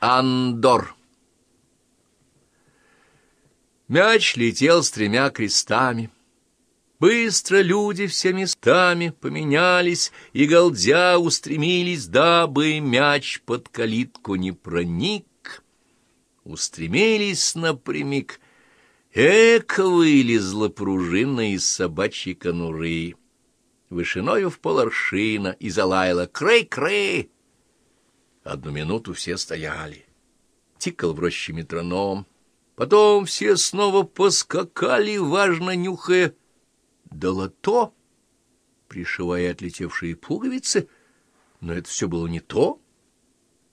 Андор. Мяч летел с тремя крестами. Быстро люди все местами поменялись и, галдя, устремились, дабы мяч под калитку не проник. Устремились напрямик. Эко вылезла пружина из собачьей конуры. Вышиною в поларшина и залаяла «Крей-крей!» Одну минуту все стояли. Тикал в роще метроном. Потом все снова поскакали, важно нюхая долото, пришивая отлетевшие пуговицы. Но это все было не то.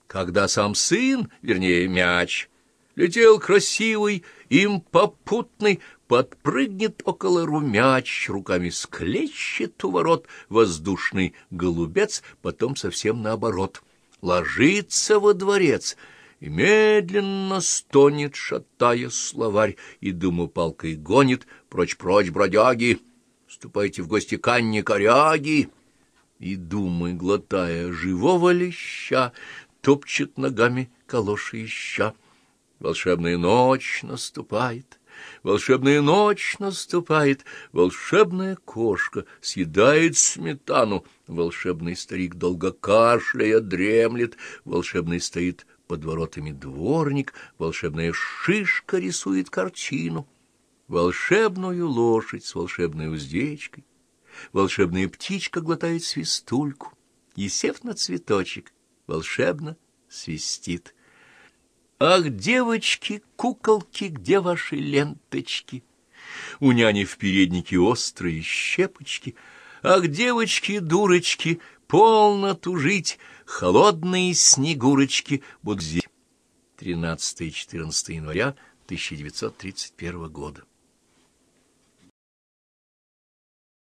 Когда сам сын, вернее, мяч, летел красивый, им попутный, подпрыгнет около румяч, руками склещет у ворот воздушный голубец, потом совсем наоборот — ложится во дворец и медленно стонет, шатая словарь, и думу палкой гонит, прочь-прочь, бродяги, ступайте в гости к Анне Коряги. И думы, глотая живого леща, топчет ногами калоши ища. Волшебная ночь наступает, волшебная ночь наступает, волшебная кошка съедает сметану, волшебный старик долго кашляя дремлет, волшебный стоит под воротами дворник, волшебная шишка рисует картину, волшебную лошадь с волшебной уздечкой, волшебная птичка глотает свистульку, и, сев на цветочек, волшебно свистит — Ах, девочки, куколки, где ваши ленточки? У няни в переднике острые щепочки. Ах, девочки, дурочки, полно тужить, холодные снегурочки будут здесь. 13-14 января 1931 года.